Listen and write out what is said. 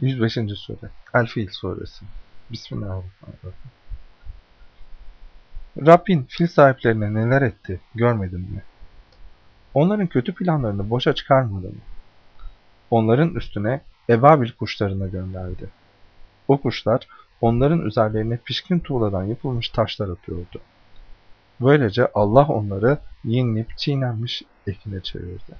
105. Sure El-Fil Suresi Bismillahirrahmanirrahim Rabbin fil sahiplerine neler etti görmedin mi? Onların kötü planlarını boşa çıkarmadı mı? Onların üstüne ebabil kuşlarını gönderdi. O kuşlar onların üzerlerine pişkin tuğladan yapılmış taşlar atıyordu. Böylece Allah onları yenilip çiğnenmiş ekine çevirdi.